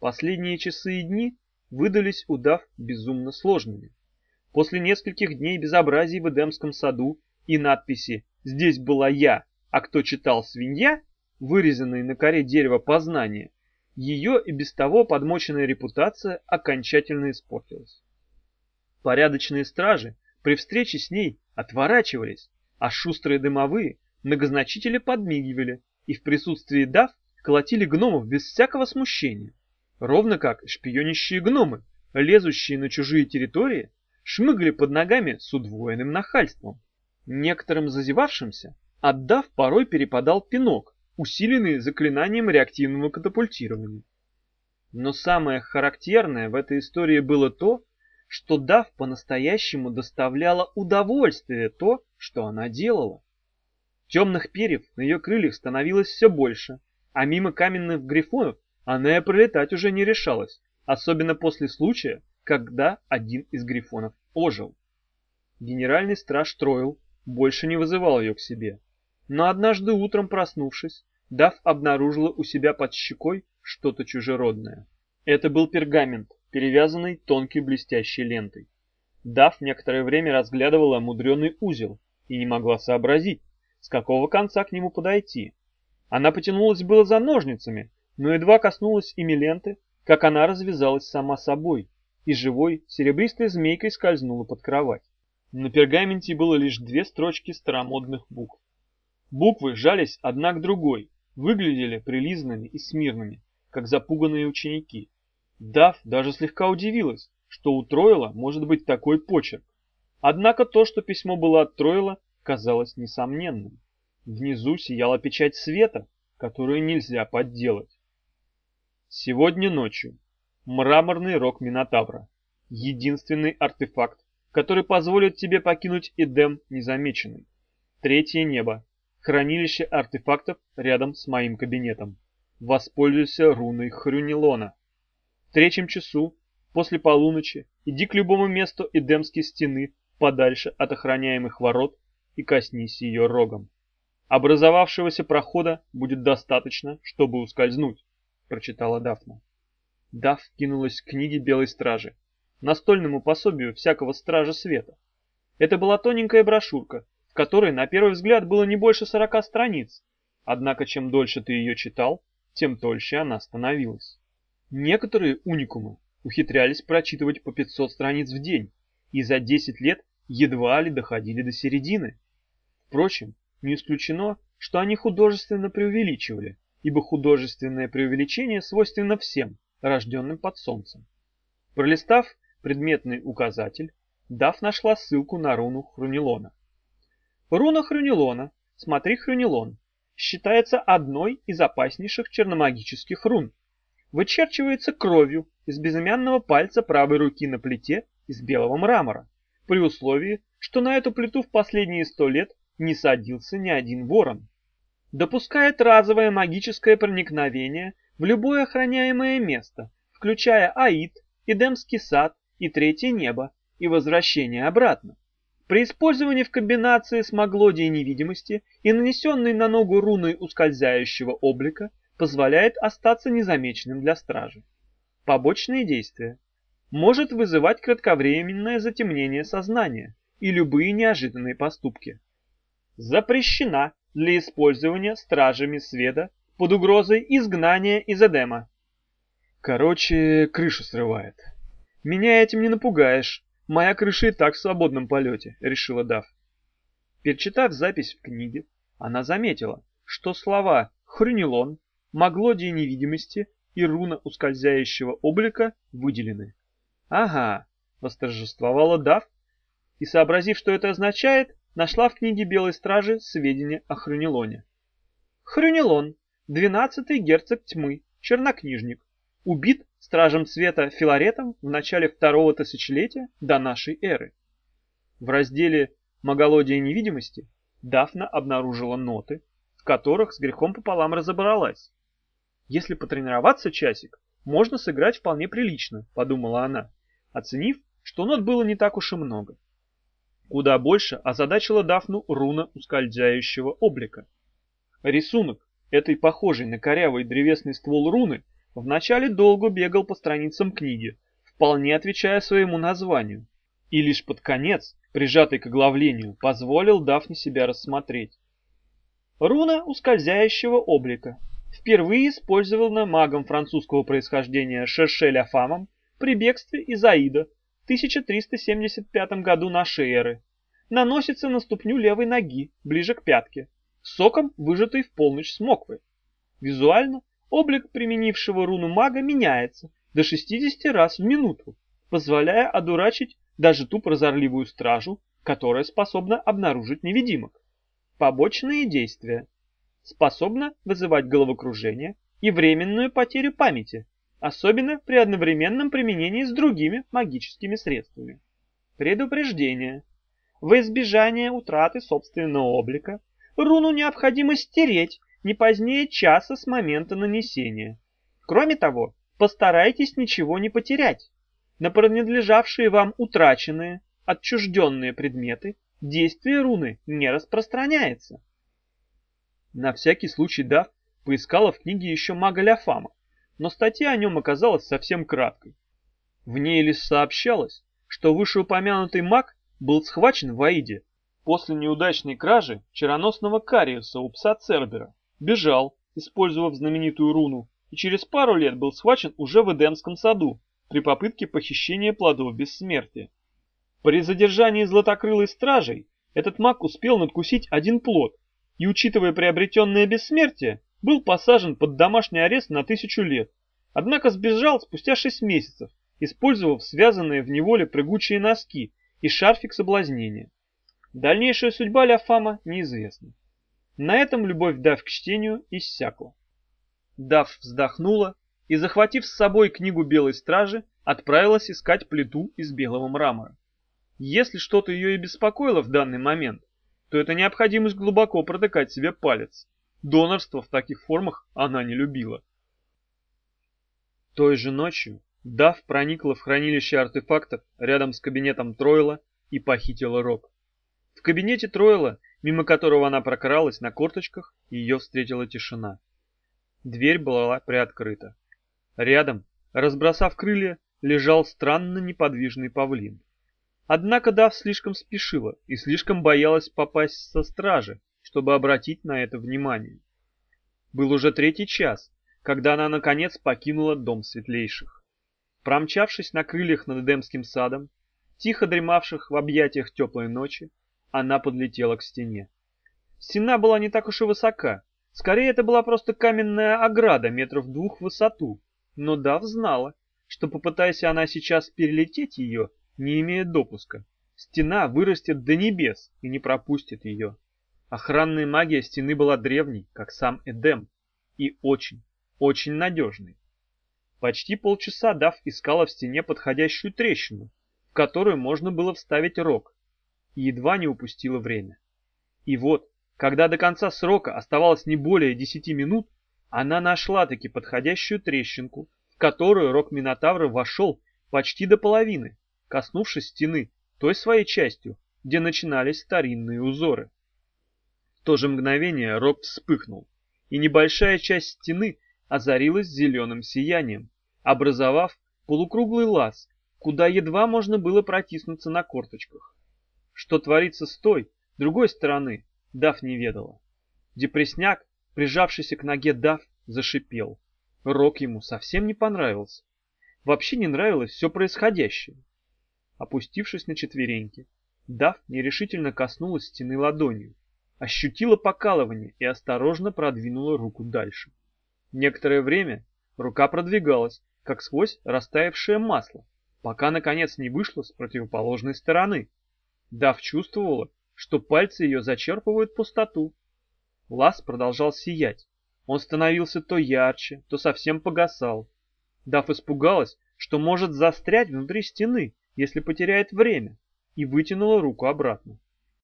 Последние часы и дни выдались удав безумно сложными. После нескольких дней безобразий в Эдемском саду и надписи «Здесь была я, а кто читал свинья», вырезанные на коре дерева познания, ее и без того подмоченная репутация окончательно испортилась. Порядочные стражи при встрече с ней отворачивались, а шустрые дымовые многозначители подмигивали и в присутствии дав колотили гномов без всякого смущения, ровно как шпионящие гномы, лезущие на чужие территории, шмыгали под ногами с удвоенным нахальством. Некоторым зазевавшимся, отдав, порой перепадал пинок, усиленный заклинанием реактивного катапультирования. Но самое характерное в этой истории было то, что Дав по-настоящему доставляла удовольствие то, что она делала. Темных перьев на ее крыльях становилось все больше, а мимо каменных грифонов она и пролетать уже не решалась, особенно после случая, когда один из грифонов ожил. Генеральный страж Троил больше не вызывал ее к себе. Но однажды утром проснувшись, Дав обнаружила у себя под щекой что-то чужеродное. Это был пергамент, перевязанный тонкой блестящей лентой. Дав некоторое время разглядывала мудреный узел и не могла сообразить, с какого конца к нему подойти. Она потянулась было за ножницами, но едва коснулась ими ленты, как она развязалась сама собой, и живой серебристой змейкой скользнула под кровать. На пергаменте было лишь две строчки старомодных букв. Буквы жались одна к другой, выглядели прилизанными и смирными, как запуганные ученики. Дав даже слегка удивилась, что у Тройла может быть такой почерк. Однако то, что письмо было от Тройла, казалось несомненным. Внизу сияла печать света, которую нельзя подделать. Сегодня ночью мраморный рог Минотавра. Единственный артефакт, который позволит тебе покинуть Эдем незамеченный. Третье небо. Хранилище артефактов рядом с моим кабинетом. Воспользуйся руной Хрюнилона. В третьем часу, после полуночи, иди к любому месту Эдемской стены, подальше от охраняемых ворот, и коснись ее рогом. Образовавшегося прохода будет достаточно, чтобы ускользнуть, прочитала Дафна. Даф кинулась к книге Белой Стражи, настольному пособию всякого Стража Света. Это была тоненькая брошюрка, в которой на первый взгляд было не больше сорока страниц, однако чем дольше ты ее читал, тем тольше она становилась. Некоторые уникумы ухитрялись прочитывать по 500 страниц в день, и за 10 лет едва ли доходили до середины. Впрочем, не исключено, что они художественно преувеличивали, ибо художественное преувеличение свойственно всем, рожденным под солнцем. Пролистав предметный указатель, Дав нашла ссылку на руну Хрунилона. Руна Хрунилона, смотри Хрунилон, считается одной из опаснейших черномагических рун. Вычерчивается кровью из безымянного пальца правой руки на плите из белого мрамора при условии, что на эту плиту в последние сто лет не садился ни один ворон. Допускает разовое магическое проникновение в любое охраняемое место, включая Аид, Эдемский сад и Третье небо, и возвращение обратно. При использовании в комбинации с маглодией невидимости и нанесенной на ногу руной ускользающего облика позволяет остаться незамеченным для стражи. Побочные действия может вызывать кратковременное затемнение сознания и любые неожиданные поступки. Запрещена для использования стражами света под угрозой изгнания из Эдема. Короче, крышу срывает. Меня этим не напугаешь. Моя крыша и так в свободном полете, решила Дав. Перечитав запись в книге, она заметила, что слова «хрюнилон», «маглодия невидимости» и «руна ускользающего облика» выделены. «Ага», — восторжествовала Дав, и, сообразив, что это означает, нашла в книге Белой Стражи сведения о Хрюнилоне. Хрюнилон, двенадцатый герцог тьмы, чернокнижник, убит стражем света Филаретом в начале второго тысячелетия до нашей эры. В разделе «Маголодие невидимости» Дафна обнаружила ноты, в которых с грехом пополам разобралась. Если потренироваться часик, можно сыграть вполне прилично, подумала она оценив, что нот было не так уж и много. Куда больше озадачила Дафну руна ускользающего облика. Рисунок этой похожей на корявый древесный ствол руны вначале долго бегал по страницам книги, вполне отвечая своему названию, и лишь под конец, прижатый к оглавлению, позволил Дафне себя рассмотреть. Руна ускользающего облика, впервые использована магом французского происхождения Шершеля Фамом при бегстве из Аида 1375 году нашей эры. Наносится на ступню левой ноги, ближе к пятке, соком, выжатой в полночь смоквы. Визуально облик применившего руну мага меняется до 60 раз в минуту, позволяя одурачить даже ту прозорливую стражу, которая способна обнаружить невидимок. Побочные действия. Способна вызывать головокружение и временную потерю памяти, особенно при одновременном применении с другими магическими средствами. Предупреждение. Во избежание утраты собственного облика руну необходимо стереть не позднее часа с момента нанесения. Кроме того, постарайтесь ничего не потерять. На принадлежавшие вам утраченные, отчужденные предметы действие руны не распространяется. На всякий случай Дав поискала в книге еще мага Ляфама, но статья о нем оказалась совсем краткой. В ней лишь сообщалось, что вышеупомянутый маг был схвачен в Аиде после неудачной кражи чероносного Кариуса у пса Цербера, бежал, использовав знаменитую руну, и через пару лет был схвачен уже в Эдемском саду при попытке похищения плодов бессмертия. При задержании златокрылой стражей этот маг успел надкусить один плод и, учитывая приобретенное бессмертие, был посажен под домашний арест на тысячу лет, однако сбежал спустя шесть месяцев, использовав связанные в неволе прыгучие носки и шарфик соблазнения. Дальнейшая судьба Ляфама неизвестна. На этом любовь Дав к чтению иссякла. Дав вздохнула и, захватив с собой книгу Белой Стражи, отправилась искать плиту из белого мрамора. Если что-то ее и беспокоило в данный момент, то это необходимость глубоко протыкать себе палец. Донорство в таких формах она не любила. Той же ночью Дав проникла в хранилище артефактов рядом с кабинетом Тройла и похитила Рок. В кабинете Тройла мимо которого она прокралась на корточках, ее встретила тишина. Дверь была приоткрыта. Рядом, разбросав крылья, лежал странно неподвижный павлин. Однако Дав слишком спешила и слишком боялась попасть со стражи, чтобы обратить на это внимание. Был уже третий час, когда она наконец покинула дом светлейших. Промчавшись на крыльях над Эдемским садом, тихо дремавших в объятиях теплой ночи, она подлетела к стене. Стена была не так уж и высока. Скорее, это была просто каменная ограда метров двух в высоту. Но Дав знала, что попытаясь она сейчас перелететь ее, не имея допуска, стена вырастет до небес и не пропустит ее. Охранная магия стены была древней, как сам Эдем, и очень, очень надежной. Почти полчаса Дав искала в стене подходящую трещину, в которую можно было вставить рог, и едва не упустила время. И вот, когда до конца срока оставалось не более десяти минут, она нашла-таки подходящую трещинку, в которую рог Минотавра вошел почти до половины, коснувшись стены той своей частью, где начинались старинные узоры. В то же мгновение рог вспыхнул, и небольшая часть стены озарилась зеленым сиянием, образовав полукруглый лаз, куда едва можно было протиснуться на корточках. Что творится с той, другой стороны, Дав не ведала. Депресняк, прижавшийся к ноге Дав, зашипел. Рок ему совсем не понравился. Вообще не нравилось все происходящее. Опустившись на четвереньки, Дав нерешительно коснулась стены ладонью, ощутила покалывание и осторожно продвинула руку дальше. Некоторое время рука продвигалась, как сквозь растаявшее масло, пока наконец не вышла с противоположной стороны. Дав чувствовала, что пальцы ее зачерпывают пустоту. Лаз продолжал сиять. Он становился то ярче, то совсем погасал. Дав испугалась, что может застрять внутри стены, если потеряет время, и вытянула руку обратно.